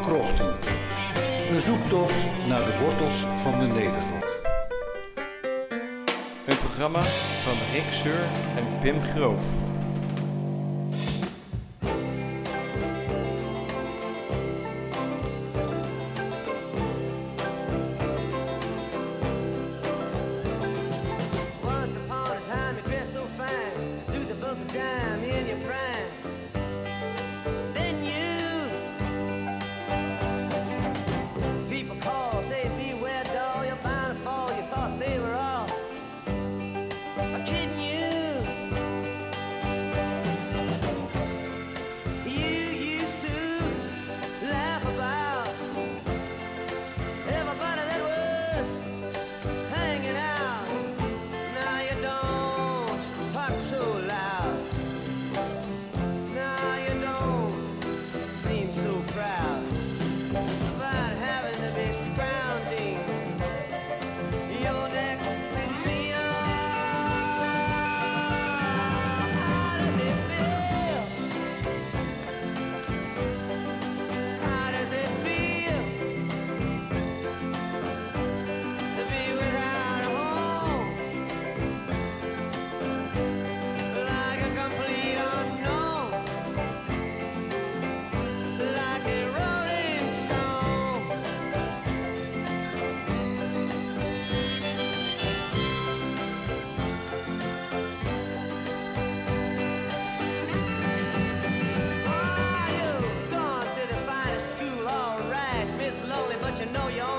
krochten. Een zoektocht naar de wortels van de Nederrok. Een programma van Rick Seur en Pim Groof.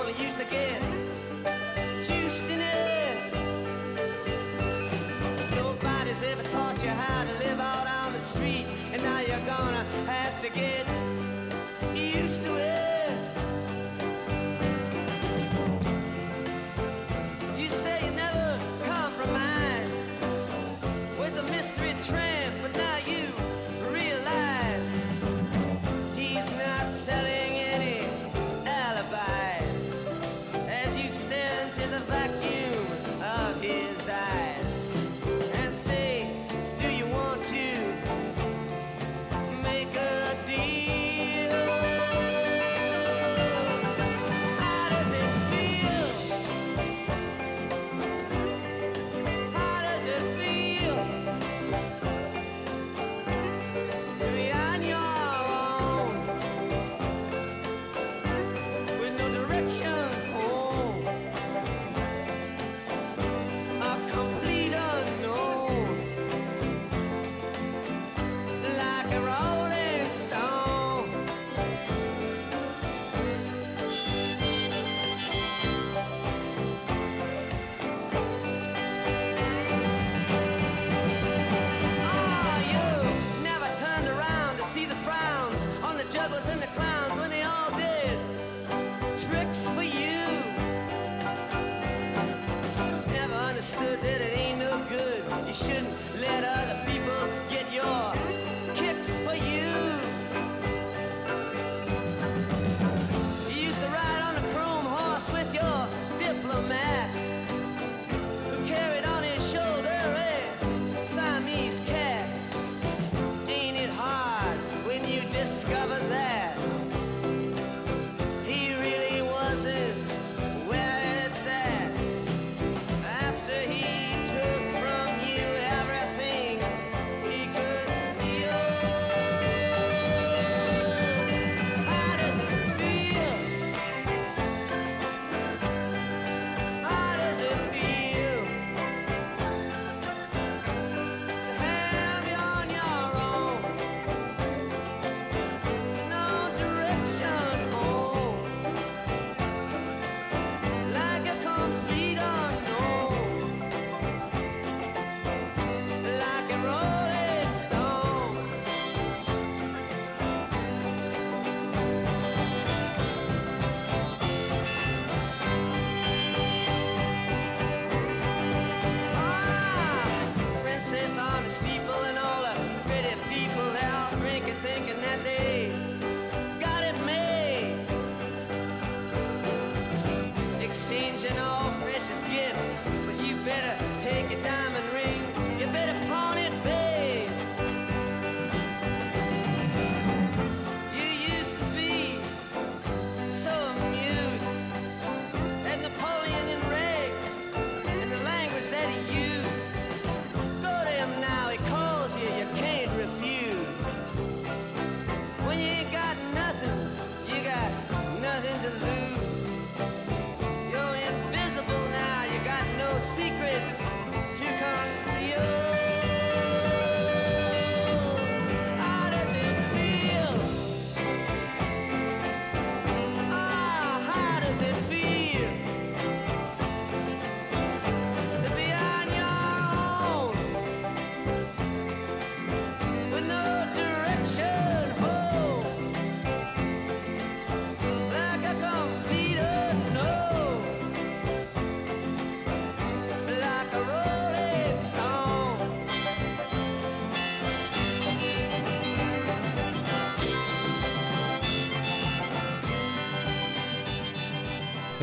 probably used get Juiced in it. Nobody's ever taught you how to live out on the street, and now you're gonna.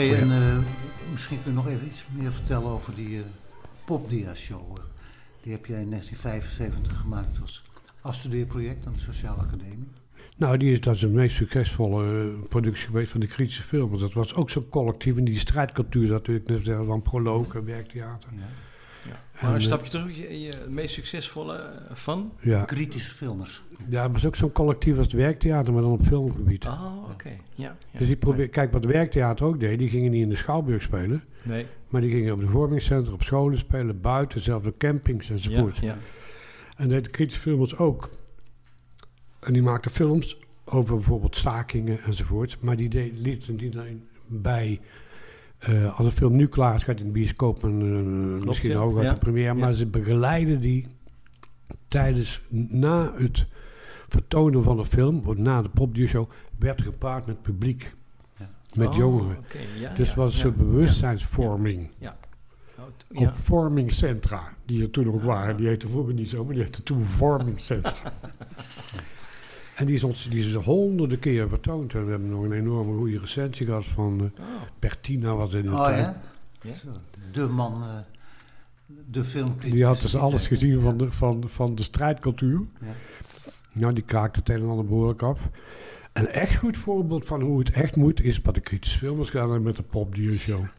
Hey, Oh ja. en eh, misschien kun je nog even iets meer vertellen over die eh popdia-show. eh. Die heb jij in 1975 gemaakt als afstudeerproject aan de Sociale Academie. Nou, die is, dat is de meest succesvolle productie geweest van de kritische film. Want dat was ook zo'n collectief. En die strijdcultuur, dat natuurlijk net zeggen, van prologen, werktheater. Ja. Ja. En, Maar een stapje terug, je, je meest succesvolle eh, van? Ja. Kritische filmers. ja, het was ook zo'n collectief als het werktheater, maar dan op filmgebied. Oh, oké. Ja, ja. Dus die probeer, kijk wat het werktheater ook deed, die gingen niet in de Schouwburg spelen. Nee. Maar die gingen op de vormingscentra, op scholen spelen, buiten, zelfs op campings Ja, enzovoort. ja. En deed de kritische filmers ook. En die maakte films over bijvoorbeeld stakingen enzovoort. Maar die deed, liet er niet alleen bij. Eh, als een film nu klaar is, gaat in de bioscoop en eh, misschien ja. ook uit Ja. de première. Maar Ja. ze begeleiden die tijdens, na het vertonen van de film, of na de popduo werd gepaard met publiek. Met Oh, jongeren. Dus was een bewustzijnsvorming. Oh, Op ja. vormingscentra, die er toen ook waren. Die heette vroeger niet zo, maar die heette toen vormingscentra. en die is, ons, die is honderden keer vertoond. En we hebben nog een enorme goede recensie gehad van Oh, Bertina was in de Oh tijd. ja? De man, eh, de filmcriticus. Die had dus alles gezien van de, van, van de strijdcultuur. Ja. Nou, die kraakte het een en ander behoorlijk af. Een echt goed voorbeeld van hoe het echt moet, is wat de kritische filmers gedaan hebben met de popdiershow.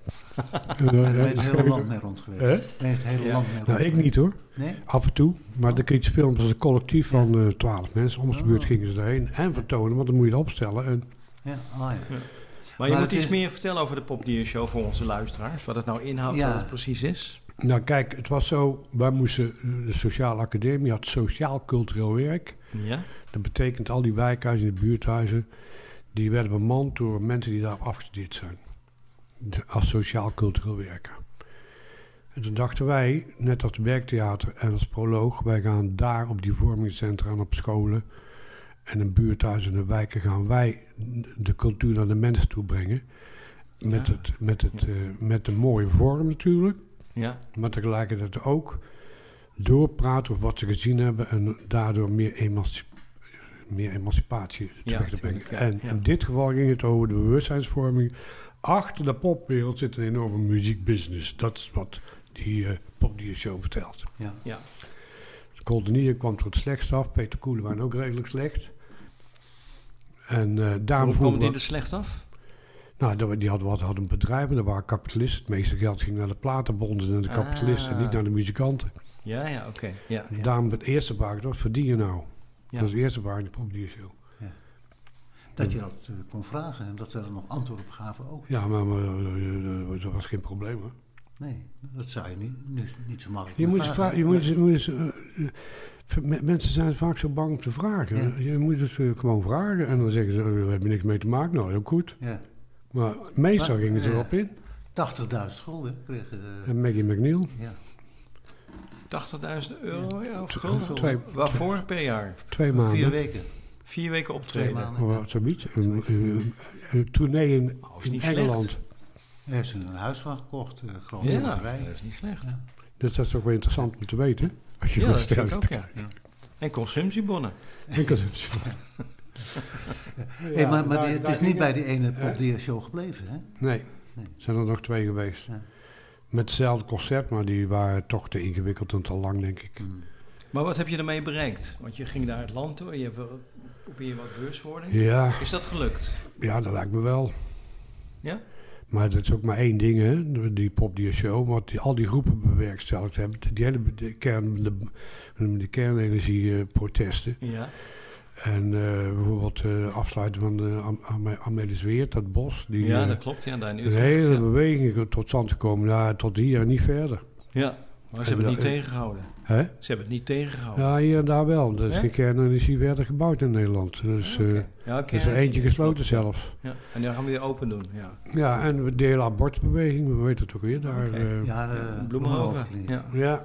En, eh, Ben je het dat hele land mee rond geweest? Hè? Ben je het hele Ja. land mee rond Nou, ik niet hoor. Nee? Af en toe. Maar de kritische films was een collectief van eh, twaalf mensen. Om de Oh. beurt gingen ze erheen en vertonen, want dan moet je het opstellen. En Ja, oh ja. Maar je moet iets is- meer vertellen over de popdiershow voor onze luisteraars. Wat het nou inhoudt, Ja. wat het precies is. Nou kijk, het was zo, wij moesten, eh, de Sociale Academie had sociaal-cultureel werk. Ja? Dat betekent al die wijkhuizen en de buurthuizen, die werden bemand door mensen die daarop afgestudeerd zijn. Als sociaal-cultureel werker. En toen dachten wij, net als het werktheater en als proloog, wij gaan daar op die vormingscentra en op scholen en in buurthuizen en de wijken gaan wij de cultuur naar de mensen toe brengen. Met, Ja. het, met, het, eh, met een mooie vorm natuurlijk. Ja. Maar tegelijkertijd ook doorpraten over wat ze gezien hebben en daardoor meer, emanci- meer emancipatie Ja, terecht te brengen. tuurlijk, ja, en ja. in dit geval ging het over de bewustzijnsvorming. Achter de popwereld zit een enorme muziekbusiness. Dat is wat die eh popdiershow vertelt. Ja. Ja. De Coldenier kwam er het slechtst af. Peter Koelewijn ook redelijk slecht. En eh daarom Hoe komen die er slecht af? Nou, die hadden, wat, hadden een bedrijf en dat waren kapitalisten. Het meeste geld ging naar de platenbonden en de kapitalisten Ah. niet naar de muzikanten. Ja, ja, oké. Ja, En ja. Daarom het eerste vraag, wat verdien je nou? Dat is de eerste vraag in de popdiershow. Dat je dat eh, kon vragen en dat ze er nog antwoord op gaven ook. Ja, maar, maar eh, eh, dat was geen probleem hoor. Nee, dat zou je niet, nu, niet zo makkelijk Je moet, vragen. vra- je moet, je moet eh, eh, mensen zijn vaak zo bang om te vragen. Ja. Je moet dus eh, gewoon vragen en dan zeggen ze, oh, we hebben niks mee te maken. Nou, heel goed. Ja. Maar meestal Maar, gingen ze eh, erop in. 80.000 gulden kregen de... En Maggie McNeil, Ja. 80.000 euro ja, of Twee- gulden? twee- Waarvoor per jaar? twee maanden. vier weken. Vier weken Twee optreden. maanden. Of wat, zoiets. Een, een, een tournee in, Oh, in Engeland. Hij heeft ze een huis van gekocht, uh, gewoon Ja, dat is niet slecht. Ja. Dus dat is toch wel interessant om te weten. Als je Ja, dat vind ik ook, ja. Ja. En consumptiebonnen. Ik had- Hey, maar maar daar- die- het daar is niet bij die ene Hè? popdia-show gebleven, hè? Nee, Nee. er zijn er nog twee geweest. Met hetzelfde concept, maar die waren toch te ingewikkeld en te lang, denk ik. Mm. Maar wat heb je ermee bereikt? Want je ging naar het land toe en je wil- probeer wat bewustwording. Ja, Is dat gelukt? ja, dat lijkt me wel. Ja? Maar dat is ook maar één ding, hè, die popdier show. Wat die, al die groepen bewerkstelligd hebben. Die hele de kern, de, de kernenergieprotesten. Ja. En eh, bijvoorbeeld eh afsluiten van de Am- Am- Amelis Weert, dat bos. Die, ja, eh, dat klopt. Ja, daar in een Utrecht. hele ja. beweging tot stand gekomen. Ja, tot hier en niet verder. ja, maar ze hebben het niet tegengehouden. Hè? Ze hebben het niet tegengehouden. Ja, hier en daar wel. Er is Hè? geen kernenergie verder gebouwd in Nederland. Dus eh, Oké. Ja, er is er eentje gesloten zelfs. Ja. En dan gaan we weer open doen. Ja. Ja, en de hele abortusbeweging, we weten het ook weer daar. Eh, Ja, de Bloemenhoven. Ja. Ja.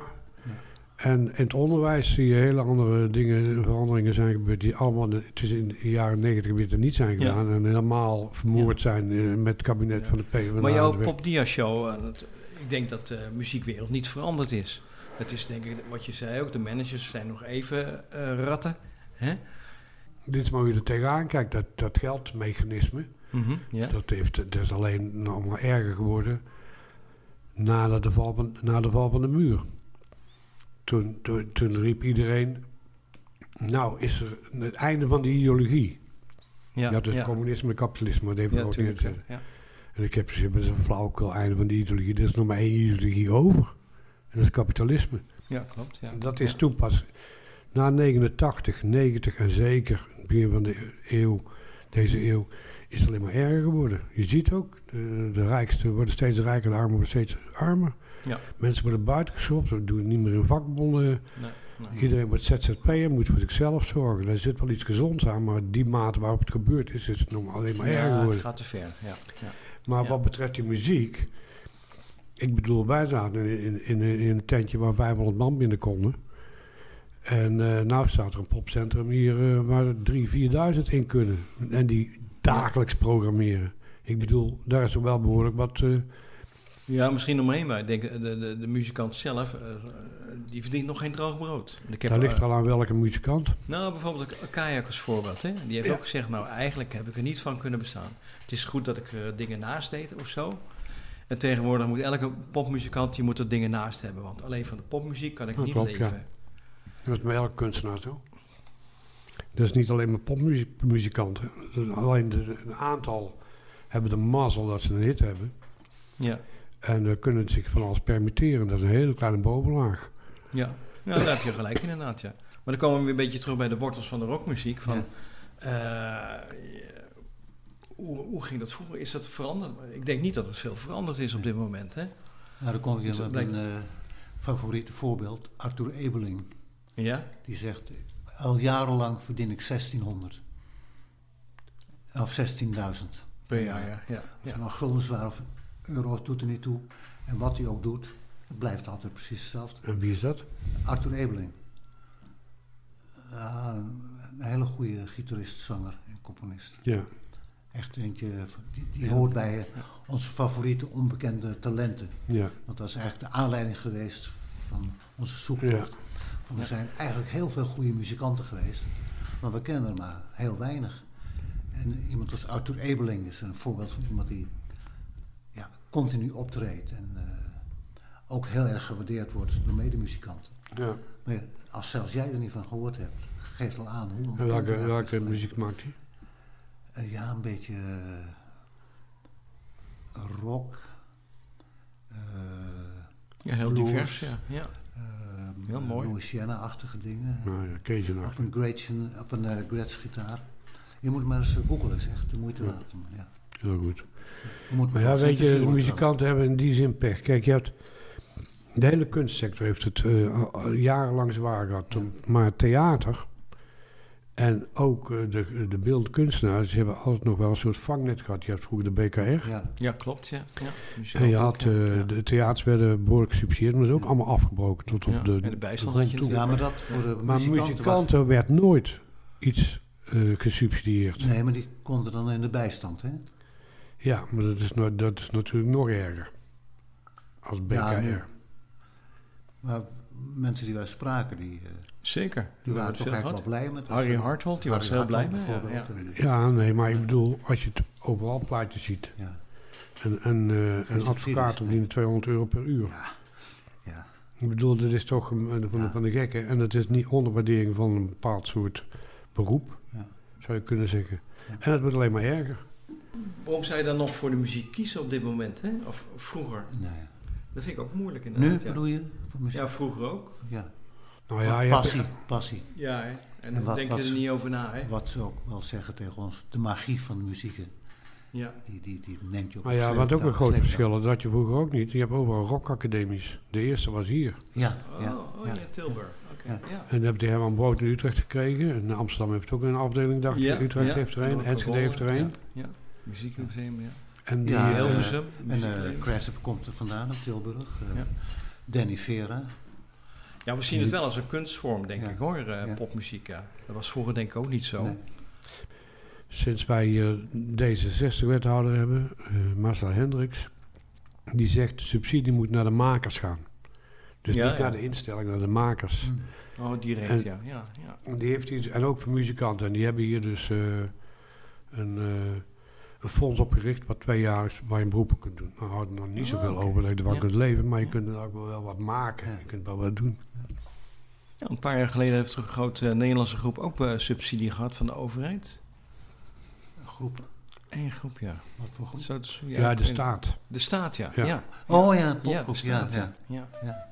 En in het onderwijs zie je hele andere dingen, veranderingen zijn gebeurd die allemaal het is in de jaren negentig weer niet zijn Ja. gedaan. En helemaal vermoord zijn eh, met het kabinet Ja. van de PvdA. Maar jouw en de- popdia-show, eh, dat- ik denk dat de muziekwereld niet veranderd is. Het is denk ik, wat je zei ook, de managers zijn nog even eh, ratten. Hè? Dit is maar hoe je er tegenaan kijkt, dat, dat geldmechanisme. Mhm. Dat, heeft, dat is alleen nog maar erger geworden na de val van, na de, val van de muur. Toen, toen, toen riep iedereen, nou is er het einde van de ideologie. Ja, dat is ja. communisme en kapitalisme, maar dat heeft Ja, ook niet. ja. Ja. En ik heb een flauwekul einde van de ideologie. Er is nog maar één ideologie over. En dat is kapitalisme. Ja, klopt. Ja. Dat is Ja. toen pas na 89, 90 en zeker het begin van de eeuw, deze eeuw, is het alleen maar erger geworden. Je ziet ook, de, de rijksten worden steeds rijker, de armen worden steeds armer. Ja. Mensen worden buitengeschopt, we doen niet meer in vakbonden. Nee, nee. Iedereen wordt ZZP'er, moet voor zichzelf zorgen. Daar zit wel iets gezonds aan, maar die mate waarop het gebeurt is, is het nog alleen maar erger Ja, het gaat te ver. Ja. Ja. Maar wat betreft die muziek, ik bedoel, wij zaten in, in, in, in een tentje waar 500 man binnen konden. En eh nou staat er een popcentrum hier eh, waar er 3.000, 4.000 in kunnen. En die dagelijks programmeren. Ik bedoel, daar is er wel behoorlijk wat... eh, ja, misschien omheen, maar ik denk de, de, de muzikant zelf, eh, die verdient nog geen droog brood. Ik heb, daar ligt eh, al aan welke muzikant. Nou, bijvoorbeeld een Kajak als voorbeeld. Hè? Die heeft Ja. ook gezegd, nou eigenlijk heb ik er niet van kunnen bestaan. Het is goed dat ik er dingen naast deed of zo. En tegenwoordig moet elke popmuzikant die moet er dingen naast hebben. Want alleen van de popmuziek kan ik niet klopt, ja. leven. Dat is met elke kunstenaar zo. Dat is niet alleen maar popmuzikanten. Alleen een aantal hebben de mazzel dat ze een hit hebben. Ja, En uh, kunnen zich van alles permitteren. Dat is een hele kleine bovenlaag. ja. ja daar heb je gelijk inderdaad, ja. Maar dan komen we weer een beetje terug bij de wortels van de rockmuziek. Van, eh, hoe, hoe ging dat vroeger? Is dat veranderd? Ik denk niet dat het veel veranderd is op dit moment. Hè? Nou, dan kom ik in Het met blijkt- mijn eh, favoriete voorbeeld, Arthur Ebeling. Ja? Die zegt, al jarenlang verdien ik 1600. Of 16.000. Per jaar, ja. ja, Of het nou guldens waren of euro's, doet er niet toe. En wat hij ook doet, het blijft altijd precies hetzelfde. En wie is dat? Arthur Ebeling. Ja, een, een hele goede gitarist, zanger en componist. Ja. Echt eentje, van- die, die hoort bij eh, onze favoriete onbekende talenten. Ja. Want dat is eigenlijk de aanleiding geweest van onze zoektocht. Er Ja. zijn eigenlijk heel veel goede muzikanten geweest, maar we kennen er maar heel weinig. En iemand als Arthur Ebeling is een voorbeeld van iemand die continu optreedt en eh, ook heel erg gewaardeerd wordt door medemuzikanten. ja. Maar ja, als zelfs jij er niet van gehoord hebt, geeft al aan hoe welke, muziek maakt hij? Eh, ja, een beetje eh, rock. eh, ja heel Blues. divers, ja. ja. Heel mooi. Louisiana-achtige dingen. Nou ja, Cajun Op een Gretchen, op een Gretsch gitaar. Je moet maar eens googlen, is echt de moeite Ja. waard. Ja. Heel goed. Maar ja, weet je, muzikanten hebben in die zin pech. Kijk, je hebt... De hele kunstsector heeft het eh, al- al jarenlang zwaar gehad. Maar theater en ook eh, de, de beeldkunstenaars die hebben altijd nog wel een soort vangnet gehad. Je hebt vroeger de BKR. Ja. Ja, klopt, ja. ja. En je had, ja. eh, de theaters werden behoorlijk gesubsidieerd, maar dat is ook allemaal afgebroken tot op Ja, de, en de bijstand had je toe. ja, maar dat voor de Maar muzikanten... muzikanten werd nooit iets eh, gesubsidieerd. nee, maar die konden dan in de bijstand, hè? Ja, maar dat is, no- dat is natuurlijk nog erger. Als BKR. Ja, Maar mensen die wij spraken, die, eh, Zeker. die waren toch gehad. wel blij met Harry. Hartwald, die was er heel blij mee. Ja, nee, maar ik bedoel, als je het overal plaatjes ziet. ja. En, en eh, een subsidies, advocaat nee. verdient 200 euro per uur. Ja. Ja. Ik bedoel, dat is toch van, de, Ja. van de gekken. En dat is niet onderwaardering van een bepaald soort beroep, Ja. zou je kunnen zeggen. Ja. En het wordt alleen maar erger. Waarom zou je dan nog voor de muziek kiezen op dit moment? Hè? Of vroeger? Nee. Dat vind ik ook moeilijk Nu inderdaad. ja. bedoel je? Voor muziek? Ja, vroeger ook. Ja. Nou ja, je hebt- passie, passie. Ja, hè? en, En dan wat- denk wat je er niet over na. Hè? Wat ze ook wel zeggen tegen ons, de magie van de muziek, Ja. die, die, die neemt je op nou een ja, wat ook een groot verschil is, dat je vroeger ook niet. Je hebt overal rockacademies. De eerste was hier. Ja, Oh, ja, oh ja, ja. Tilburg. Oké, Ja. En dan heb je Herman Brood in Utrecht gekregen. En Amsterdam heeft ook een afdeling, dacht ik. Ja, Utrecht ja. heeft er een, Enschede heeft er een. Muziekmuseum, ja. En die, Ja, eh, Hilversum. En uh, Crescent komt er vandaan, uit Tilburg. eh, Ja. Danny Vera. ja, we zien het wel als een kunstvorm, denk Ja. ik hoor, eh, Ja. popmuziek. Ja. Dat was vroeger denk ik ook niet zo. Nee. Sinds wij hier D66-wethouder hebben, eh Marcel Hendricks, die zegt de subsidie moet naar de makers gaan. Dus Ja, niet ja. naar de instelling, naar de makers. Hm. Oh, direct, En- ja. ja, ja. En Die heeft hij, en ook voor muzikanten. En die hebben hier dus eh, een, eh, een fonds opgericht wat twee jaar is waar je een beroep op kunt doen. Nou, hadden nog niet Ah, zoveel waar je Ja. kunt leven, maar je kunt er ook wel wat maken. Ja. Je kunt wel wat doen. Ja, een paar jaar geleden heeft er een grote Nederlandse groep ook eh, subsidie gehad van de overheid. Groep. Eén groep, ja. Wat voor groep? Zo, dus- Ja, ik de staat. De staat, ja. Ja. ja. Oh ja, Ja, popgroep. de Ja, staat, ja, ja.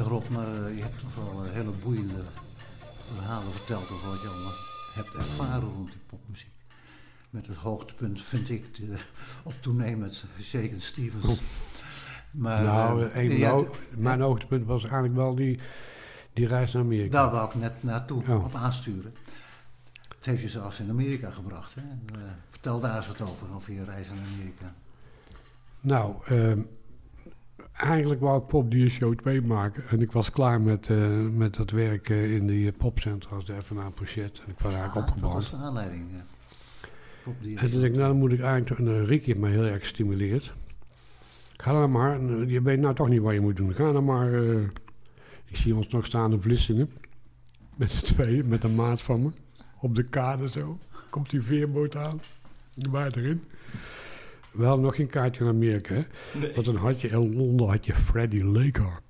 Zeg Rob, maar eh, je hebt toch wel hele boeiende verhalen verteld over wat je allemaal hebt ervaren rond die popmuziek. Met het hoogtepunt vind ik de, op tournee met Shaken Stevens. Maar, nou, eh, ja, d- mijn hoogtepunt was eigenlijk wel die, die reis naar Amerika. Daar wou ik net naartoe Oh. op aansturen. Het heeft je zelfs in Amerika gebracht. Hè? Eh, vertel daar eens wat over, over je reis naar Amerika. Nou, ehm, eigenlijk wou ik Pop Dier Show 2 maken. En ik was klaar met, eh, met dat werk eh, in die popcentra als de FNA Pochet. En ik was eigenlijk Ah, dat opgebouwd. was de aanleiding. Ja. En toen dacht ik, nou dan moet ik eigenlijk... En uh, Ricky heeft mij heel erg gestimuleerd. Ga dan maar. Eh, je weet nou toch niet wat je moet doen. Ga dan maar... ik zie ons nog staan in Vlissingen. Met z'n tweeën, met een maat van me. Op de kade zo. Komt die veerboot aan. Waar erin. We hadden nog geen kaartje naar Amerika, hè. Nee. Want dan had je in Londen had je Freddie Laker.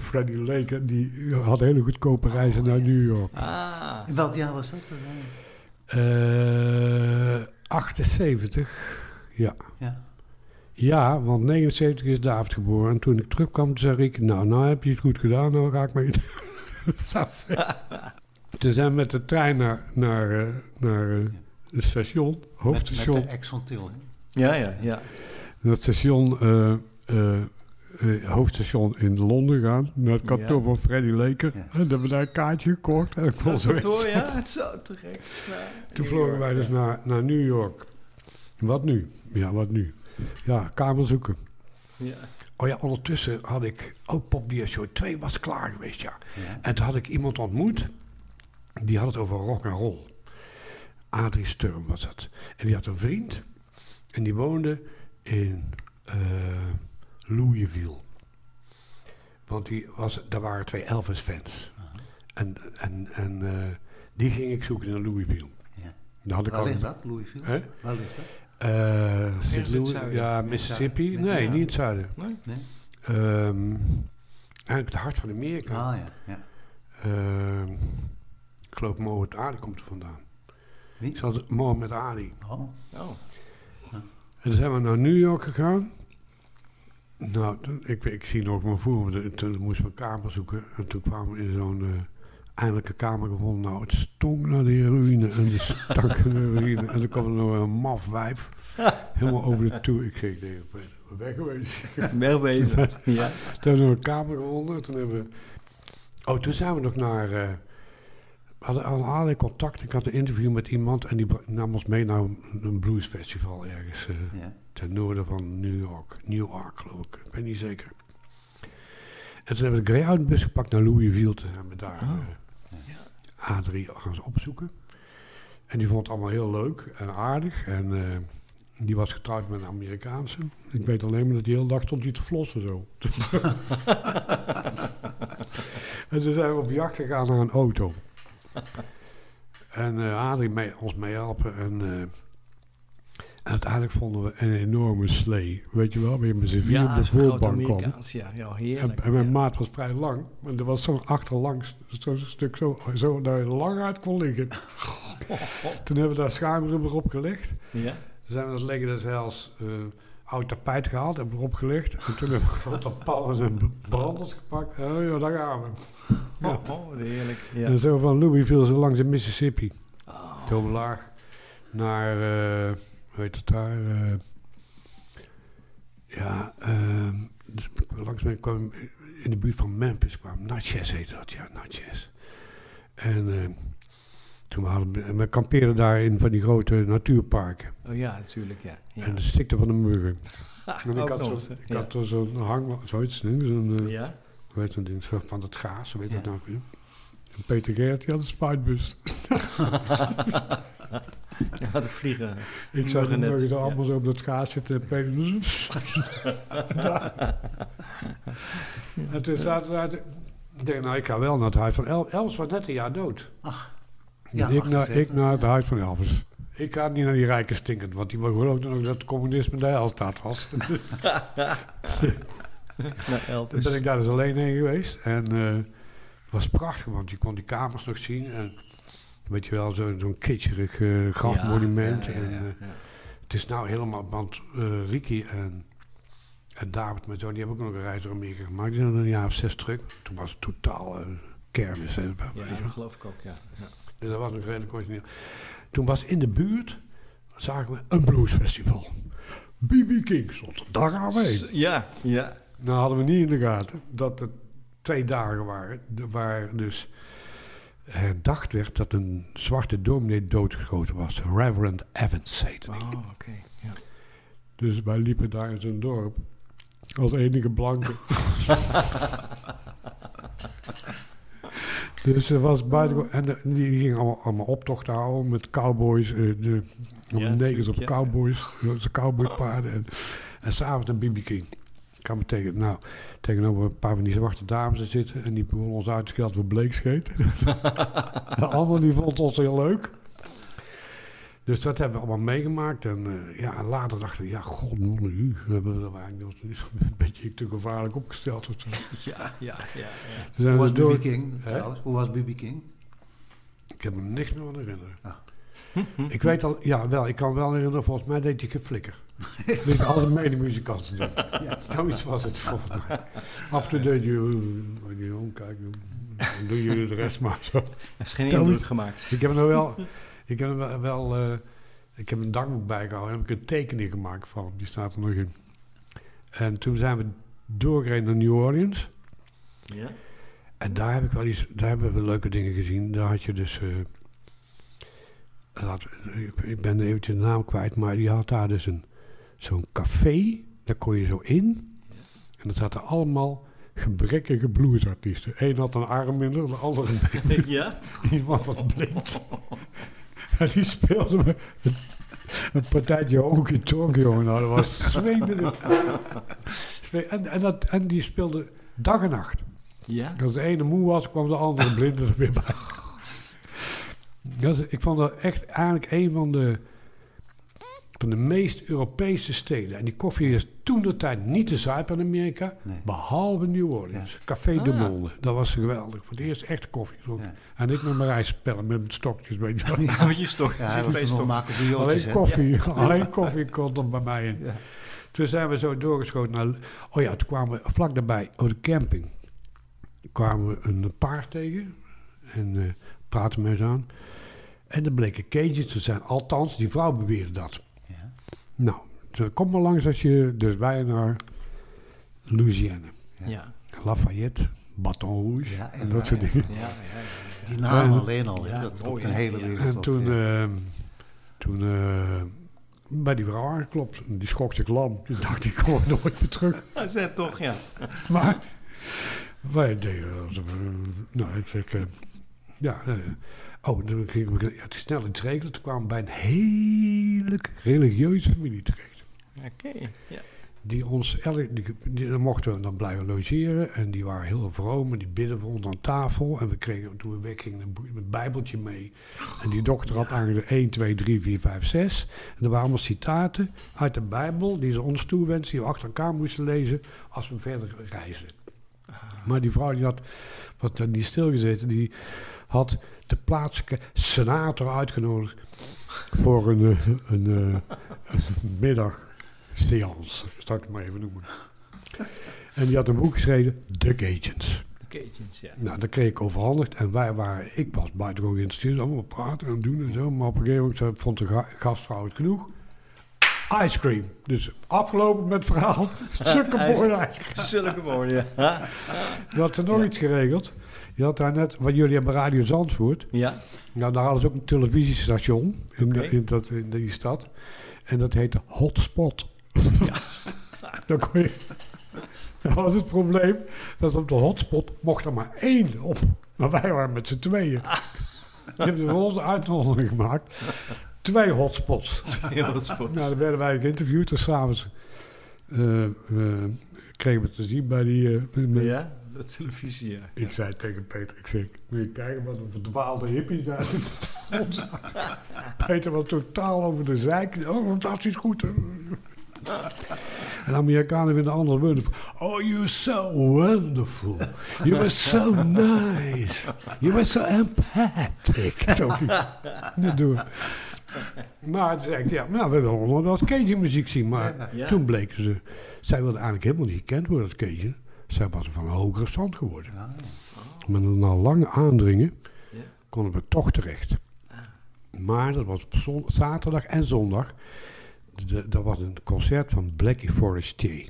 Freddy Lake, die had hele goedkope reizen naar New York. Ah. In welk jaar was dat? Eh 78, ja. Ja. Ja, want 79 is David geboren. En toen ik terugkwam, zei ik, nou, nou heb je het goed gedaan, nou ga ik mee. toen zijn we met de trein naar, naar, eh, naar eh, het station, Met, hoofdstation. met de Exxon Til. Ja, ja, ja. het station, eh, eh, eh, hoofdstation in Londen gaan. Naar het kantoor Ja. van Freddy Leker. Ja. En daar hebben we daar een kaartje gekocht. En ik kon zo Kantoor, ja, het zo te gek. Toen vlogen wij dus naar, naar New York. Wat nu? Ja, wat nu? Ja, kamer zoeken. Ja. Oh ja, ondertussen had ik... Oh, Pop Show 2 was klaar geweest, ja. Ja. En toen had ik iemand ontmoet. Die had het over rock en roll. Adrie Sturm was dat. En die had een vriend. En die woonde in eh, Louisville. Want die was, daar waren twee Elvis-fans. En, en, en eh, die ging ik zoeken naar Louisville. Ja. Daar had ik Waar al ligt dat? Louisville? Hè? Waar ligt dat? Eh, St. in Louis, ja, In Mississippi. zuiden. Nee, niet in het zuiden. Nee? Nee? Ehm, eigenlijk het hart van Amerika. Ah ja. ja. Ehm, ik geloof Mohammed Ali komt er vandaan. Wie? Ik zat Mohammed Ali. Oh. Oh. En zijn we naar New York gegaan. Nou, ik, ik zie nog maar voor me. Toen moesten we een kamer zoeken. En toen kwamen we in zo'n eh, eindelijke kamer gevonden. Nou, het stonk naar de heroïne. En de stank naar de heroïne. En toen kwam er nog een maf wijf. Helemaal over de toe. Ik zeg tegen Peter, we weg geweest. Wegwezen. ja. Toen hebben we een kamer gevonden. Toen hebben we... Oh, toen zijn we nog naar... eh, hadden al allerlei contact. Ik had een interview met iemand en die nam ons mee naar een, bluesfestival ergens eh, Ja. ten noorden van New York. New York, geloof ik. Ik weet niet zeker. En toen hebben we de Greyhound-bus gepakt naar Louisville. Toen zijn we daar Oh. eh, A3 gaan opzoeken. En die vond het allemaal heel leuk en aardig. En eh, die was getrouwd met een Amerikaanse. Ik weet alleen maar dat die hele dag stond die te flossen zo. en toen zijn we op jacht gegaan naar een auto. En eh Adrie mee, ons meehelpen. En, eh, en uiteindelijk vonden we een enorme slee. Weet je wel, met z'n vier op de voorbank kwam. Ja, ja En, heerlijk. en mijn ja. maat was vrij lang. Maar er was zo'n achterlangs, zo'n stuk zo, zo er lang uit kon liggen. Toen hebben we daar schuimrubber op gelegd. Ja. Toen zijn we dat lekkere zelfs eh oud tapijt gehaald, hebben we erop gelegd. En toen hebben we wat paal en branders gepakt. Oh ja, daar gaan we. Ja. Oh, oh, heerlijk. Ja. En zo van Louisville, zo langs de Mississippi. Oh. Zo laag naar, eh hoe heet het daar? eh, ja, ehm, dus langs mij kwam in de buurt van Memphis kwam. Natchez heette dat, ja, Natchez. En eh, toen we, hadden, en we kampeerden daar in van die grote natuurparken. Oh ja, natuurlijk, ja. ja. En de stikte van de muggen. En ik Ook had, zo, eens, ik Ja. had zo'n hang, zoiets, zo'n, eh, Ja? heet dat ding, zo van het gaas, heet dat Ja. nou weer? En Peter Geert, die had een spuitbus. Ja, de vliegen. Ik dan net, nog er allemaal zo op dat gaas zitten. En Peter... en toen zaten we uit... Ik denk, nou, ik ga wel naar het huis van Elvis. Elvis was net een jaar dood. Ach. Ja, ik, naar, 78. ik naar het huis van Elvis. Ik ga niet naar die rijke stinkend, want die geloofde nog dat het communisme de heilstaat was. Naar Toen Elvis. ben ik daar dus alleen heen geweest. En eh, het was prachtig, want je kon die kamers nog zien. En weet je wel, zo- zo'n kitscherig eh, grafmonument. Ja, ja, ja, en, ja, eh, ja. Het is nou helemaal, want eh Ricky en, en David met zo, die hebben ook nog een reis door Amerika gemaakt. Die zijn een jaar of zes terug. Toen was het totaal kermis. Hè, Ja, dat geloof ik ook, ja. Dus dat was nog redelijk origineel. Toen was in de buurt, zagen we een bluesfestival. B.B. King stond er. Daar gaan we heen. Ja, ja. Nou hadden we niet in de gaten dat het twee dagen waren. Waar dus herdacht werd dat een zwarte dominee doodgeschoten was. Reverend Evans heette die. Oh, oké. Ja. Dus wij liepen daar in zo'n dorp. Als enige blanke. dus er was buiten. En de- die, gingen allemaal, allemaal optochten houden met cowboys. eh, de, Ja, negers op cowboys. Ze cowboypaarden. En, en s'avonds een BB King. Ik kan me tegen, nou, tegenover een paar van die zwarte dames te zitten. En die begonnen ons uit te schelden voor bleekscheet. de ander die vond ons heel leuk. Dus dat hebben we allemaal meegemaakt. En eh, ja, later dachten we, ja, god, u, we hebben er eigenlijk nog een beetje te gevaarlijk opgesteld. of zo. Ja, ja, ja. Hoe we was door- B.B. King trouwens? Hoe was B.B. King? Ik heb me niks meer aan herinneren. Ah. Ik weet al, ja, wel, ik kan wel herinneren, volgens mij deed hij geen flikker. Dat ik alle medemuzikanten doen. Ja. Zoiets was het volgens mij. Af en toe deed je, je omkijken, dan doen jullie de rest maar zo. Heeft geen Tel indruk gemaakt. Ik heb er nog wel, ik heb wel, eh, ik heb een dagboek bijgehouden en heb ik een tekening gemaakt van, die staat er nog in. En toen zijn we doorgereden naar New Orleans. Ja? En daar heb ik wel iets, daar hebben we leuke dingen gezien. Daar had je dus, eh, laat, ik, ben eventjes de naam kwijt, maar die had daar dus een, zo'n café. Daar kon je zo in. En dat zaten allemaal gebrekkige bluesartiesten. Eén had een arm minder, de andere ja? iemand was blind. En die speelde me een, partijtje honky tonk, jongen. Nou, dat was swingende. En, en, dat, en die speelde dag en nacht. Ja? Als de ene moe was, kwam de andere blind er weer bij. Dat is, ik vond dat echt eigenlijk een van de, van de meest Europese steden. En die koffie is toen de tijd niet te zuipen in Amerika, Nee. behalve New Orleans. Café de Ah. Monde. Dat was geweldig. Voor het eerst echte koffie. Ja. En ik met mijn rijspellen, met mijn stokjes. Weet je. Ja, met je stok. Ja, je stok. maken Alleen koffie, alleen koffie kon er bij mij in. Toen zijn we zo doorgeschoten naar... Oh ja, toen kwamen we vlak daarbij, op de camping, kwamen we een paard tegen. En eh praten met aan. En er bleken cages te zijn. Althans, die vrouw beweerde dat. Nou, dus kom maar langs als je... Dus wij naar Louisiana. Ja. Lafayette, Baton Rouge Ja, en en dat soort ja. dingen. Ja, ja, ja. Die naam En- alleen al, Ja, dat op de ja, hele wereld. En toen, ja. eh, toen eh, bij die vrouw aangeklopt. En Die schrok zich lam. Toen dacht ik, ik kom nooit meer terug. Hij zei toch, ja. Maar wij deden... als, eh, nou, ik zeg... ja, eh, oh, toen gingen we ja, snel iets regelen. Toen kwamen we bij een hele religieuze familie terecht. Oké. Ja. Die ons, elk, die, die, dan mochten we dan blijven logeren. En die waren heel vroom en die bidden voor ons aan tafel. En we kregen toen we weggingen een, bijbeltje mee. En die dokter had aangegeven 1, 2, 3, 4, 5, 6. En er waren allemaal citaten uit de bijbel die ze ons toewensen. Die we achter elkaar moesten lezen als we verder reizen. Maar die vrouw die had, wat daar niet stilgezeten, die had de plaatselijke senator uitgenodigd voor een, eh, een, eh, een middag seance, zal ik het maar even noemen. En die had een boek geschreven, The Cajuns. De Cajuns, ja. Nou, dat kreeg ik overhandigd en wij waren, ik was buitengewoon geïnteresseerd, allemaal praten en doen en zo. Maar op een gegeven moment zei- vond de ga- gastvrouw het genoeg. Ice cream. Dus afgelopen met het verhaal. Stukken borden ice cream. Zulke woorden, ja. Je had er nog Ja. iets geregeld. Je had daar net, want jullie hebben Radio Zandvoort. Ja. Nou, daar hadden ze ook een televisiestation in, de- dat, in die stad. En dat heette Hotspot. Dan kon je... Dat was het probleem, dat op de hotspot mocht er maar één op. Maar wij waren met z'n tweeën. Die hebben de volgende uitnodiging gemaakt. Twee hotspots. Wat sport. Nou, dan werden wij geïnterviewd. En s'avonds eh, kregen we te zien bij die... met- Ja, de televisie, ja. ik zei tegen Peter, ik zeg, moet je kijken wat een verdwaalde hippies daar zitten. Peter was totaal over de zijk. Oh, fantastisch goed. En de Amerikanen vinden anders wonderful. Oh, you're so wonderful. You were so nice. You were so empathic. Dat doen we. Maar zei ik, ja, nou, we willen wel eens Cajun muziek zien. Maar Ja. toen bleken ze, zij wilde eigenlijk helemaal niet gekend worden als Cajun. Zij was van hogere stand geworden. Ja, Maar na lang aandringen Ja. konden we toch terecht. Maar dat was op zaterdag en zondag. De- Dat was een concert van Blackie Forestier.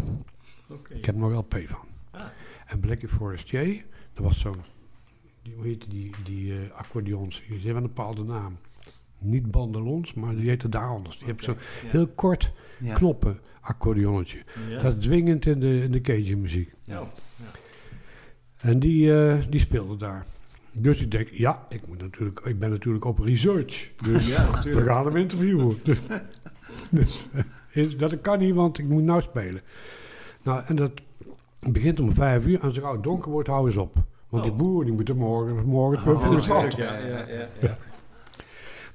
Oké. Ik heb er nog LP van. Ah. En Blackie Forestier, dat was zo'n... Hoe heette die, die eh, accordeons? Die hebben een bepaalde naam. Niet bandelons, maar die heette daar anders. Die heeft zo'n Ja. heel kort ja. knoppen accordeonnetje. Dat is dwingend in de, in de Cajun muziek. Ja. En die, eh, die speelde daar. Dus ik denk, ja, ik, moet natuurlijk, ik ben natuurlijk op research. Dus Ja, we gaan hem interviewen. Dus, dus eh, dat kan niet, want ik moet nou spelen. Nou, en dat begint om vijf uur. En als het gauw donker wordt, hou eens op. Want die Oh. boeren die moeten morgen, morgen Oh. Ja, ja, ja, ja.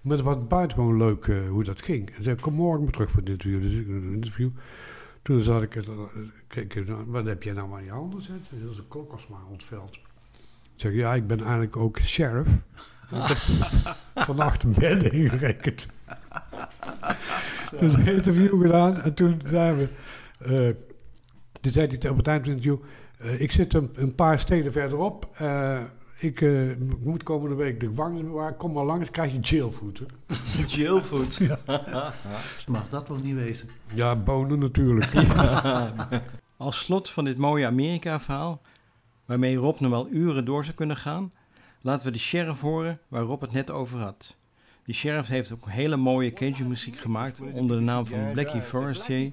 Maar het was buitengewoon leuk eh, hoe dat ging. Hij zei, kom morgen maar terug voor dit interview. Dus ik een interview. Toen zat ik, het, eh, kijk, eh, wat heb jij nou aan je handen zitten? Dat is een klok als maar ontveld. Ik zeg, ja, ik ben eigenlijk ook sheriff. ik heb vannacht een bed ingerekend. Dus een interview gedaan. En toen zijn we... toen zei hij op het eind van het interview... ik zit een, een paar steden verderop. Eh, ik moet komende week de gevangenis bewaren. Kom maar langs, krijg je jailfood. Jailfood. Mag dat wel niet wezen. Ja, bonen natuurlijk. Als slot van dit mooie Amerika-verhaal, waarmee Rob nog wel uren door zou kunnen gaan, laten we de sheriff horen waar Rob het net over had. Die sheriff heeft ook hele mooie Cajun muziek gemaakt onder de naam van Blackie Forestier.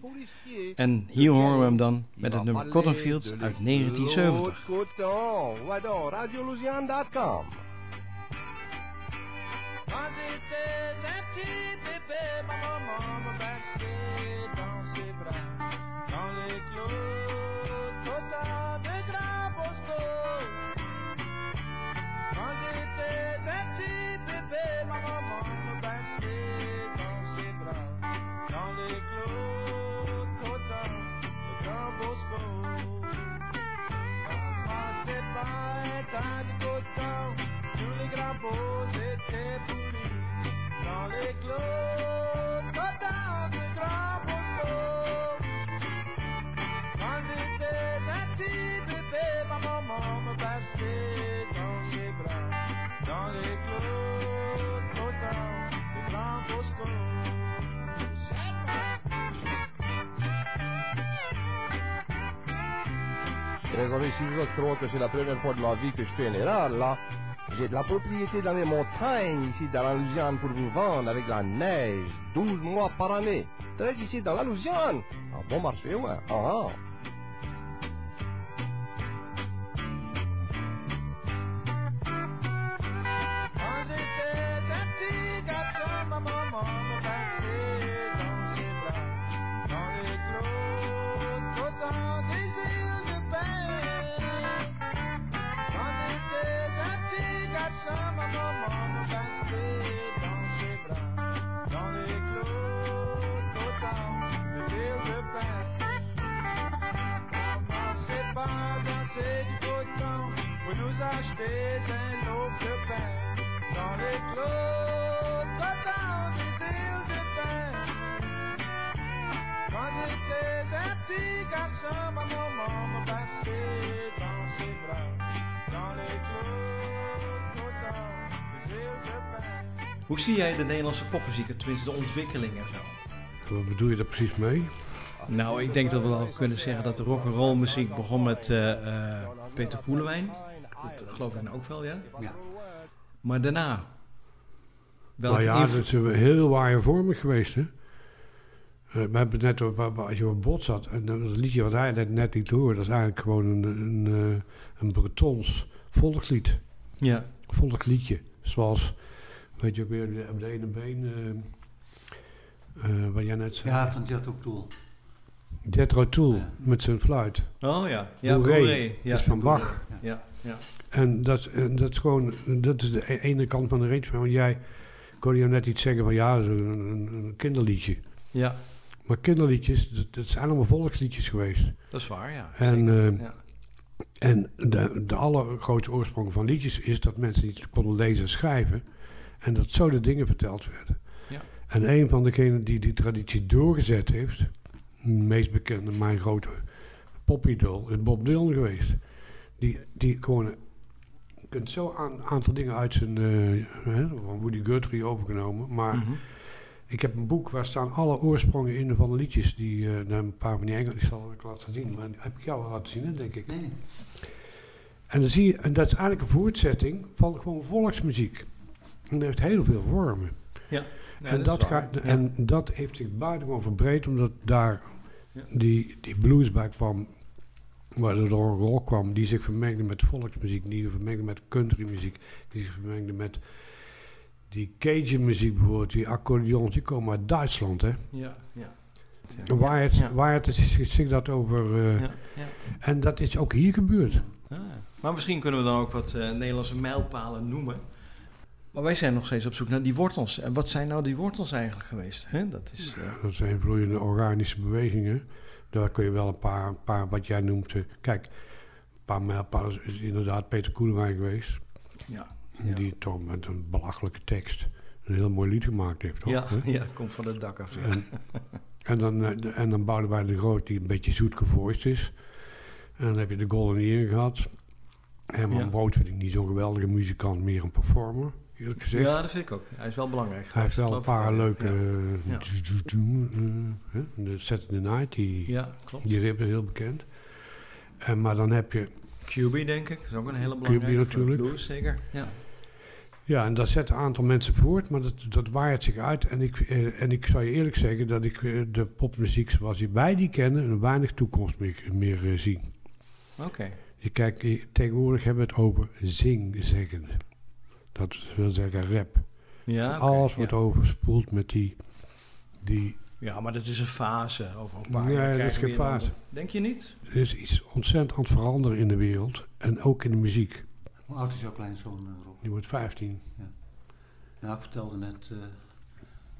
En hier horen we hem dan met het nummer Cottonfields uit 1970. Coton, ouais donc, radiolouisiane.com. Quand j'étais un petit bébé, ma maman Bosco. Commencez par un tas de coton, tous les grands beaux étaient pourris. Dans les clos, coton de Grand Bosco. Quand j'étais un petit bébé, ma maman me berçait dans ses bras. Dans les clos, coton de Grand Bosco. Désolé si vous croyez que c'est la première fois de ma vie que je fais un erreur, là. J'ai de la propriété dans les montagnes, ici dans la Louisiane, pour vous vendre avec la neige, 12 mois par année. Très ici dans la Louisiane. En bon marché, ouais. Ah, ah. Quand j'étais un petit ma nous acheter un de pain. Dans les clos, coton des îles de pain. Quand j'étais un petit garçon, ma maman me berçait dans ses bras. Dans les clos, coton des îles de pain. Hoe zie jij de Nederlandse popmuziek, tenminste de ontwikkeling en zo? Wat bedoel je daar precies mee? Nou, ik denk dat we wel kunnen zeggen dat de rock'n'roll muziek begon met eh, eh, Peter Koelewijn. Dat geloof ik nou ook wel, ja? Ja. Maar daarna? Welke nou ja, dat is heel waaiervormig geweest, hè. Eh, we hebben net als je op bot zat, en dat liedje wat hij net, net liet horen, dat is eigenlijk gewoon een, een, eh, een Bretons volkslied. Ja, Volksliedje. Zoals, weet je ook weer, de- op de ene been, eh, eh, wat jij net zei. Ja, van Jet O'Toole. Jethro Ja. met zijn fluit. oh ja. Ja. Bourré. Ja. Dat is van Bach. Ja. Ja. En dat, en dat is gewoon, dat is de e- ene kant van de range. Want jij, hoorde je net iets zeggen van ja, een, een kinderliedje. ja, Maar kinderliedjes, dat, dat zijn allemaal volksliedjes geweest. dat is waar, ja. En, eh, ja. En de, de allergrootste oorsprong van liedjes is dat mensen niet konden lezen en schrijven. En dat zo de dingen verteld werden. Ja. En een van degenen die die traditie doorgezet heeft, de meest bekende, mijn grote popidool, is Bob Dylan geweest. Die, die gewoon, je kunt zo een aantal dingen uit zijn, eh, hè, van Woody Guthrie overgenomen. Maar Mhm. ik heb een boek waar staan alle oorsprongen in van de liedjes. Die, eh, nou, een paar van die Engels, die zal ik laten zien. Maar die heb ik jou wel laten zien, hè, denk ik. Nee. En, dan zie je, en dat is eigenlijk een voortzetting van gewoon volksmuziek. En dat heeft heel veel vormen. Ja, en, dat gaat, en dat heeft zich buitengewoon verbreed, omdat daar Ja. die, die blues bij kwam, waar de rock kwam, die zich vermengde met volksmuziek, die zich vermengde met countrymuziek, die zich vermengde met die Cajun muziek bijvoorbeeld, die accordeons, die komen uit Duitsland, hè. Ja, ja. Waar het, Ja. waar het is, zich dat over... eh, Ja, ja. En dat is ook hier gebeurd. Ah, Maar misschien kunnen we dan ook wat eh, Nederlandse mijlpalen noemen. Maar wij zijn nog steeds op zoek naar die wortels. En wat zijn nou die wortels eigenlijk geweest? Hè? Dat is, eh, Dat zijn vloeiende organische bewegingen. Daar kun je wel een paar, een paar wat jij noemt. eh, kijk, een paar mijlpalen is inderdaad Peter Koelewijn geweest. ja. Ja. Die toch met een belachelijke tekst een heel mooi lied gemaakt heeft. Toch? Ja, ja, komt van het dak af. Ja. En, en, dan, eh, en dan Boudewijn de Groot, die een beetje zoet gevoiced is. En dan heb je de Golden Ear gehad. Herman Ja. Brood vind ik niet zo'n geweldige muzikant, meer een performer, eerlijk gezegd. ja, dat vind ik ook. Hij is wel belangrijk. Hij heeft wel een paar leuke... Ja. eh, eh, hè, De Saturday Night, die, Ja, klopt. die rip is heel bekend. En, maar dan heb je... QB, denk ik. Dat is ook een hele belangrijke. voor natuurlijk. Blues, zeker. Ja. Ja, en dat zet een aantal mensen voort, maar dat, dat waait zich uit. En ik, eh, en ik zou je eerlijk zeggen dat ik eh, de popmuziek zoals wij die kennen... een weinig toekomst meer, meer eh, zie. Oké. Je kijkt, eh, tegenwoordig hebben we het over zing-zeggen. Dat wil zeggen rap. Ja, Alles wordt ja. overspoeld met die... die Ja, maar dat is een fase over een paar Nee, jaar. dat is geen een fase. Denk je niet? er is iets ontzettend aan het veranderen in de wereld. En ook in de muziek. Hoe oud is jouw kleinzoon, eh, Rob? Die wordt 15. Nou, ik vertelde net eh,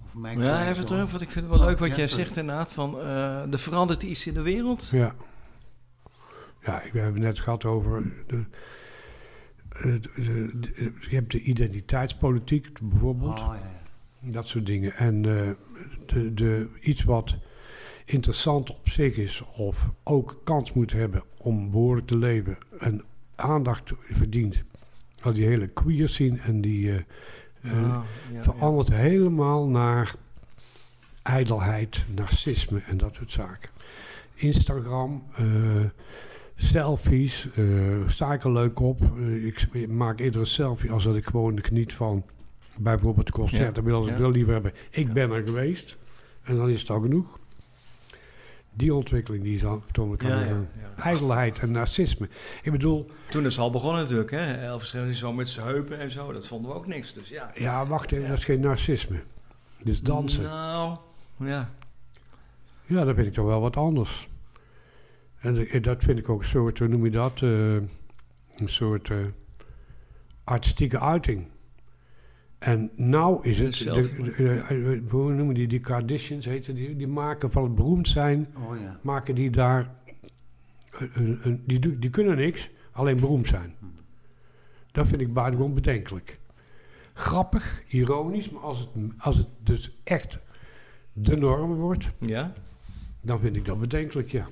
over mijn Ja, even terug, want ik vind het wel Oh, leuk wat ja, jij sorry. zegt inderdaad. Van, eh er verandert iets in de wereld. Ja. Ja, ik- we hebben het net gehad over... De- je hebt de identiteitspolitiek bijvoorbeeld. Oh, ja. Dat soort dingen. En eh, de, de, iets wat interessant op zich is, of ook kans moet hebben om behoorlijk te leven en aandacht verdient. Al die hele queer scene en die eh, eh, ja, verandert helemaal naar ijdelheid, narcisme en dat soort zaken. Instagram, selfies, eh, sta ik er leuk op. Eh, ik maak eerder een selfie als dat ik gewoon geniet van bijvoorbeeld het concert. Ja, Dan wil ik ja. wel liever hebben. Ik Ja. ben er geweest en dan is het al genoeg. Die ontwikkeling die is al toon ik Ja, aan. Ijdelheid en narcisme. Ik bedoel, Toen is het al begonnen natuurlijk. Hè? Elvis Presley zo met zijn heupen en zo. Dat vonden we ook niks. Dus ja. ja, wacht even, dat is geen narcisme. Is dansen. Nou, ja. Ja, dat vind ik toch wel wat anders. En de- dat vind ik ook een soort, hoe noem je dat? eh, een soort eh, artistieke uiting. En nou is het, de, de- de- eh, hoe noemen die, die Kardashians heten die, die maken van het beroemd zijn, Oh ja. maken die daar, een, een, die, die kunnen niks, alleen beroemd zijn. Dat vind ik buitengewoon bedenkelijk. Grappig, ironisch, maar als het, als het dus echt de norm wordt, Ja? dan vind ik dat bedenkelijk, ja.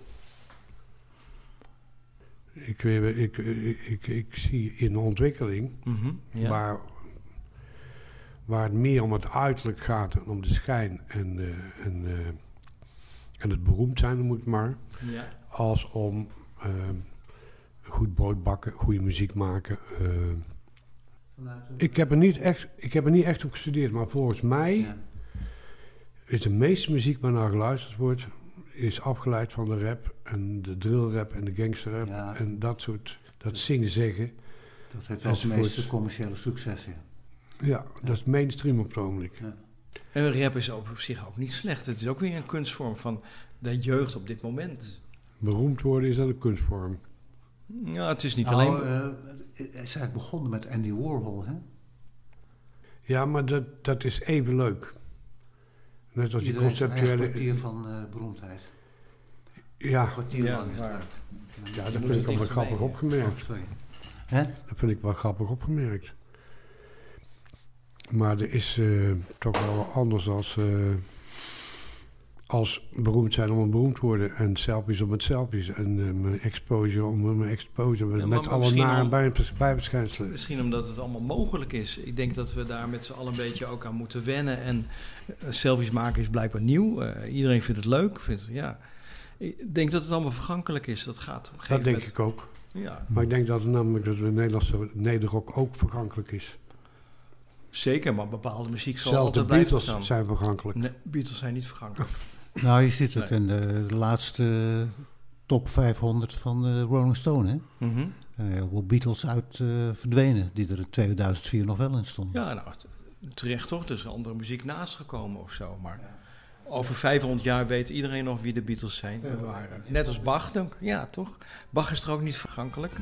Ik, weet- ik, ik, ik, ik zie in ontwikkeling, Mhm, ja. waar, waar het meer om het uiterlijk gaat en om de schijn en, eh, en, eh, en het beroemd zijn, noem ik maar, ja. als om eh, goed brood bakken, goede muziek maken. ik, heb er niet echt, ik heb er niet echt op gestudeerd, maar volgens mij Ja. is de meeste muziek waar naar geluisterd wordt, is afgeleid van de rap en de drillrap en de gangsterrap Ja. en dat soort, dat zingen zeggen. Dat heeft wel het meeste commerciële succes, ja. Ja, dat is mainstream op het ogenblik. ja. En rap is op zich ook niet slecht. Het is ook weer een kunstvorm van de jeugd op dit moment. Beroemd worden is dat een kunstvorm. Ja, het is niet Nou, alleen... eh, het is eigenlijk begonnen met Andy Warhol, hè? Ja, maar dat, dat is even leuk. Net als die conceptuele... kwartier van eh, beroemdheid. Ja, Een kwartier Ja, lang is het ja, dat vind ik wel grappig opgemerkt. Oh. Hè? Dat vind ik wel grappig opgemerkt. Maar er is eh, toch wel wat anders als, eh, als beroemd zijn om een beroemd te worden. En selfies om het selfies. En eh, mijn exposure om mijn exposure. Met, Ja, met alle nare bij, bijverschijnselen. Misschien omdat het allemaal mogelijk is. Ik denk dat we daar met z'n allen een beetje ook aan moeten wennen. En eh, selfies maken is blijkbaar nieuw. Eh, iedereen vindt het leuk. Vindt, ja. Ik denk dat het allemaal vergankelijk is. Dat gaat op een Dat denk moment... ik ook. Ja, Maar ik denk dat het namelijk dat de Nederlandse nederrock ook vergankelijk is. zeker. Maar bepaalde muziek zal de altijd blijven Beatles zijn vergankelijk. Nee, Beatles zijn niet vergankelijk. Nou, je ziet het Nee. in de, laatste top 500 van de Rolling Stone, hè? Heel veel Beatles uit eh, verdwenen, die er in 2004 nog wel in stonden. Ja, nou, terecht toch? Er is andere muziek naast gekomen of zo. Maar over 500 jaar weet iedereen nog wie de Beatles zijn. We waren. Net als Bach, denk ik. Ja, toch? Bach is er ook niet vergankelijk.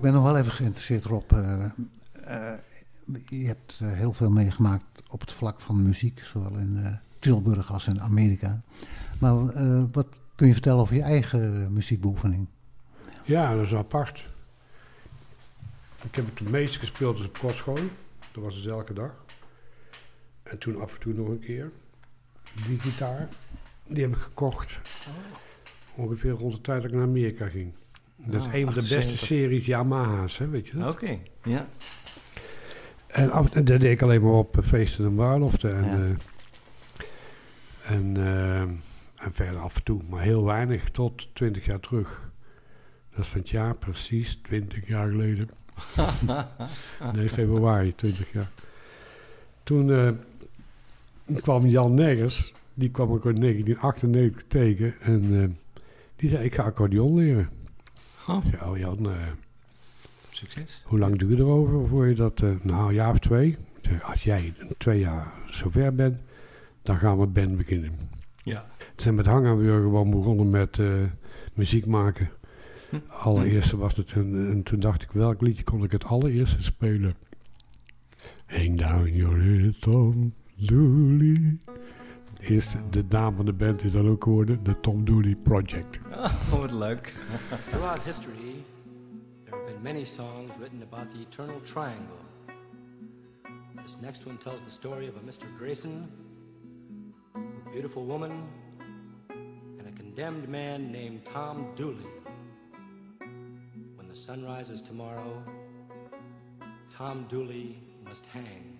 ik ben nog wel even geïnteresseerd, Rob. Eh, eh, je hebt eh, heel veel meegemaakt op het vlak van muziek, zowel in Tilburg als in Amerika. Maar wat kun je vertellen over je eigen muziekbeoefening? Ja, dat is apart. Ik heb het meeste gespeeld dus op kostschool. Dat was dus elke dag. En toen af en toe nog een keer. Die gitaar, die heb ik gekocht. Ongeveer rond de tijd dat ik naar Amerika ging. Dat is Ah, een van de beste 78. series Yamaha's, hè, weet je dat? Oké, ja. En, af, dat deed ik alleen maar op eh, feesten en bruiloften. En, Ja. eh, en, eh, en verder af en toe, maar heel weinig, tot 20 jaar terug. Dat is van het jaar precies 20 jaar geleden. nee, februari 20 jaar. Toen kwam Jan Neggers, die kwam ik in 1998 tegen. En die zei, ik ga accordeon leren. Oh, Jan, eh, succes. hoe lang doe je erover voor je dat? eh, nou, een jaar of twee. Zei, Als jij twee jaar zover bent, dan gaan we band beginnen. Ja. We zijn met Hangaanbuur gewoon begonnen met eh, muziek maken. Hm. Allereerste was het, en, en toen dacht ik, welk liedje kon ik het allereerste spelen? Hang down your Tom Dooley. De eerste, de naam van de band is dan ook geworden, de Tom Dooley Project. Oh, wat leuk. Throughout history, there have been many songs written about the eternal triangle. This next one tells the story of a Mr. Grayson, a beautiful woman, and a condemned man named Tom Dooley. When the sun rises tomorrow, Tom Dooley must hang.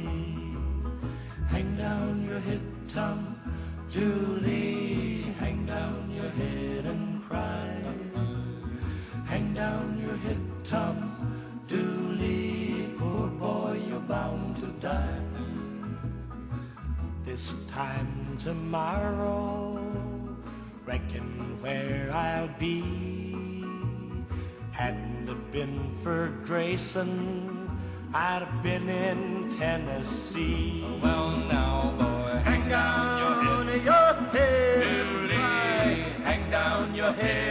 Hang down your head, Tom Dooley. Hang down your head and cry. Hang down your head, Tom Dooley. Poor boy, you're bound to die. This time tomorrow, reckon where I'll be. Hadn't it been for Grayson, I'd have been in Tennessee. Well, now, boy, hang down your head, your head cry. Hang down your head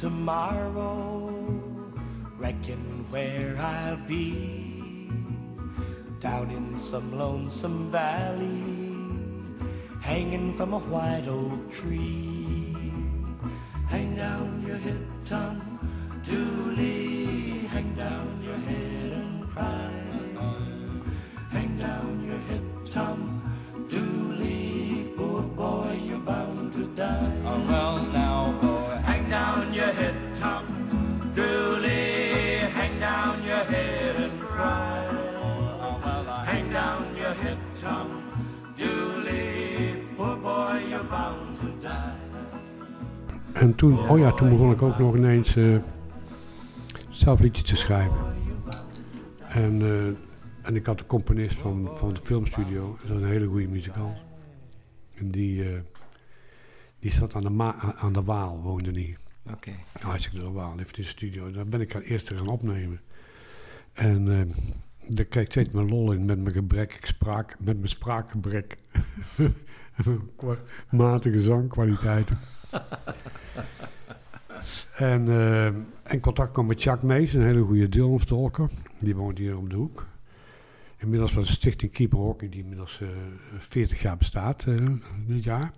tomorrow, reckon where I'll be. Down in some lonesome valley, hanging from a white oak tree. Hang down your head, Tom Dooley. Toen, oh ja, toen begon ik ook nog ineens eh, zelf liedjes te schrijven. En, eh, en ik had de componist van, van de filmstudio, dat is een hele goede muzikant. En die, eh, die zat aan de, Ma- aan- de Waal, woonde die. Oké. Hartstikke de Waal, heeft in de studio. Daar ben ik aan eerst gaan opnemen. En daar kreeg ik steeds mijn lol in met mijn gebrek, ik spraak, met mijn spraakgebrek. matige zangkwaliteiten. en, eh, en contact kwam met Jacques Mees, een hele goede Dylan-stalker. Die woont hier om de hoek. Inmiddels was de stichting Keeper Hockey, die inmiddels eh 40 jaar bestaat eh, dit jaar.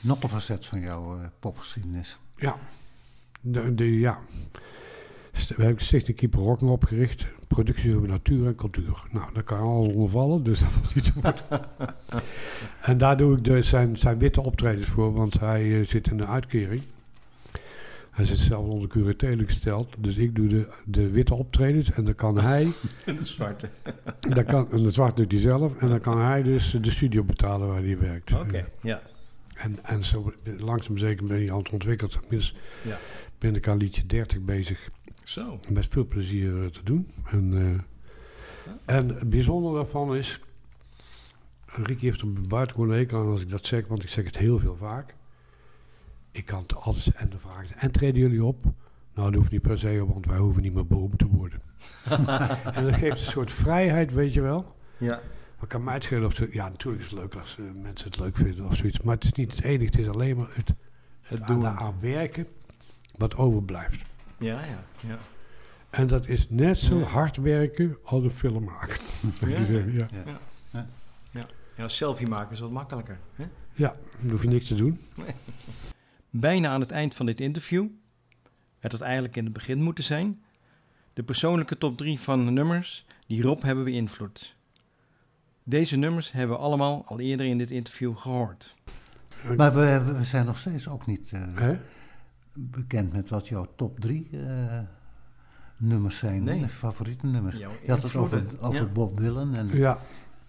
Nog een facet van jouw popgeschiedenis. Ja. De, de, ja. We hebben Stichting Keeper Rocken opgericht. Productie over natuur en cultuur. Nou, dat kan al ondervallen, dus dat was iets goed. en daar doe ik de, zijn, zijn witte optredens voor, want hij eh, zit in de uitkering. Hij zit zelf onder curatele gesteld, dus ik doe de, de witte optredens en dan kan hij, De zwarte. dan kan, en de zwart doet hij zelf, en dan kan hij dus de studio betalen waar hij werkt. Oké, ja. En, en zo langzaam zeker ben je aan het ontwikkelen. Tenminste, Ja. ben ik aan liedje 30 bezig. Zo. Met veel plezier eh, te doen. En, eh, en het bijzondere daarvan is... Ricky heeft er een buitengewoon hekel aan als ik dat zeg, want ik zeg het heel veel vaak. Ik kan het altijd en de vraag is, en treden jullie op? Nou, dat hoeft niet per se, want wij hoeven niet meer beroemd te worden. en dat geeft een soort vrijheid, weet je wel. Ja. Maar kan mij het schelen of ze... Ja, natuurlijk is het leuk als eh, mensen het leuk vinden of zoiets. Maar het is niet het enige, het is alleen maar het, het aan werken wat overblijft. Ja, ja, ja. En dat is net zo Ja. hard werken als een film maken. Ja. zeggen, ja. Ja, selfie maken is wat makkelijker. Hè? ja, dan hoef je niks te doen. Bijna aan het eind van dit interview. Het had eigenlijk in het begin moeten zijn. De persoonlijke top 3 van de nummers die Rob hebben beïnvloed. Deze nummers hebben we allemaal al eerder in dit interview gehoord. Maar we, we zijn nog steeds ook niet eh, Hè? Bekend met wat jouw top drie eh, nummers zijn. Nee. hè, favoriete nummers. Jouw Je had het over, over Ja. Bob Dylan. En Ja,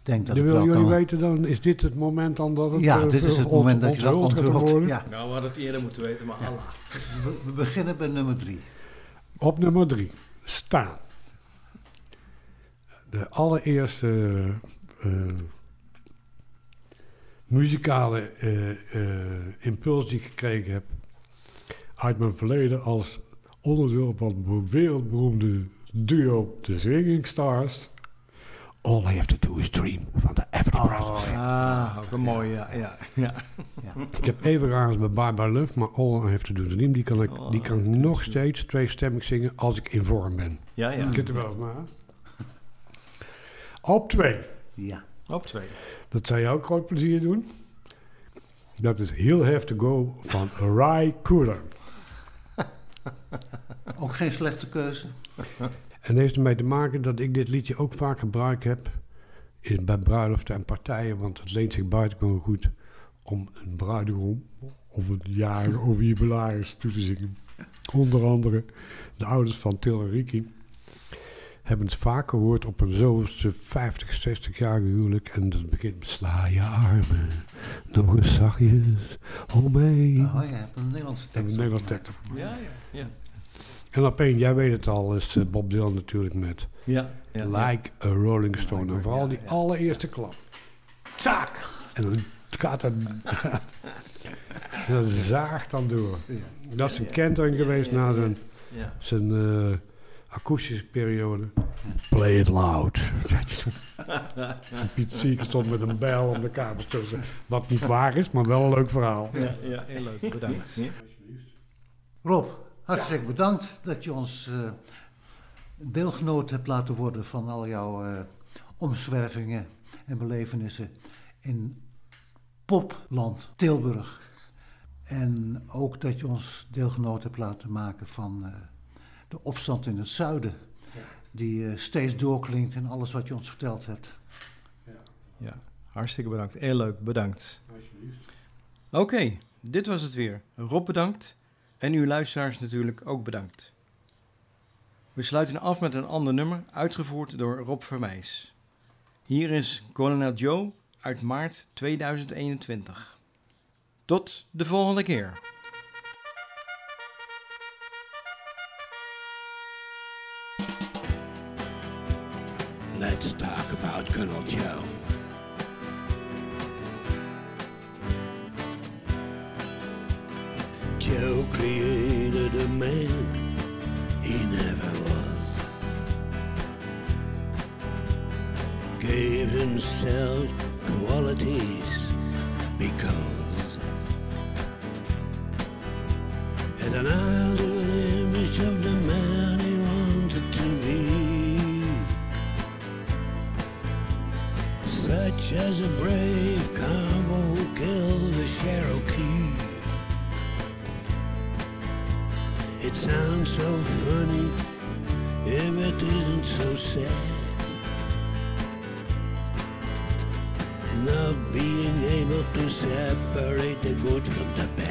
denk dat wel jullie kan... weten dan, is dit het moment dan dat het... Ja, eh, dit is het moment dat je dat onthult. Ja, Nou, we hadden het eerder moeten weten, maar Allah. we, we beginnen bij nummer drie. Op nummer drie, staan. De allereerste eh, muzikale eh, eh, impuls die ik gekregen heb uit mijn verleden als onderdeel van het wereldberoemde duo The Swinging Stars. All I have to do is dream van de Everly Brothers. Ah, ook een mooie, ja. ja, ja. Ik heb even gehaald met Bye Bye Love, maar All I have to do is dream, die kan ik, die kan ik nog steeds tweestemmig zingen als ik in vorm ben. Ja, ja. Ik zit er wel eens naast. Op twee. Ja. Op twee. Dat zou je ook groot plezier doen. Dat is He'll Have To Go van Rai Cooler. Geen slechte keuze. En heeft ermee te maken dat ik dit liedje ook vaak gebruikt heb in, bij bruiloften en partijen. Want het leent zich buitengewoon goed om een bruidegom of een jarige of jubilaris toe te zingen. Onder andere de ouders van Til en Riki hebben het vaak gehoord op een zoveelste 50, 60 jaar huwelijk. En dat begint met sla je armen nog eens zachtjes omheen. Oh, hebt een Nederlandse tekst. een Nederlands opgemaakt. tekst. Ja, ja. Ja, En op één, jij weet het al, is eh, Bob Dylan natuurlijk met ja. ja, Like a Rolling Stone. En vooral die ja. allereerste klap. Tsak! En dan gaat het... en dat zaagt dan door. Dat is een kentering geweest na zijn, ja. zijn eh, akoestische periode. Play it loud. Piet Sieker stond met een bijl om de kabels tussen. Wat niet waar is, maar wel een leuk verhaal. Ja, ja, heel leuk. Bedankt. Rob, hartstikke bedankt dat je ons eh, deelgenoot hebt laten worden van al jouw eh, omzwervingen en belevenissen in popland Tilburg. En ook dat je ons deelgenoot hebt laten maken van eh, de opstand in het zuiden. Die eh, steeds doorklinkt in alles wat je ons verteld hebt. Ja, hartstikke bedankt. Heel leuk, bedankt. Oké, dit was het weer. Rob bedankt en uw luisteraars natuurlijk ook bedankt. We sluiten af met een ander nummer, uitgevoerd door Rob Vermeijs. Hier is Colonel Joe uit maart 2021. Tot de volgende keer. Let's talk about Colonel Joe. Joe created a man he never was. Gave himself qualities because had an idle image of the man he wanted to be. Such as a brave cowboy who killed the Cherokee. It sounds so funny if it isn't so sad. Not being able to separate the good from the bad.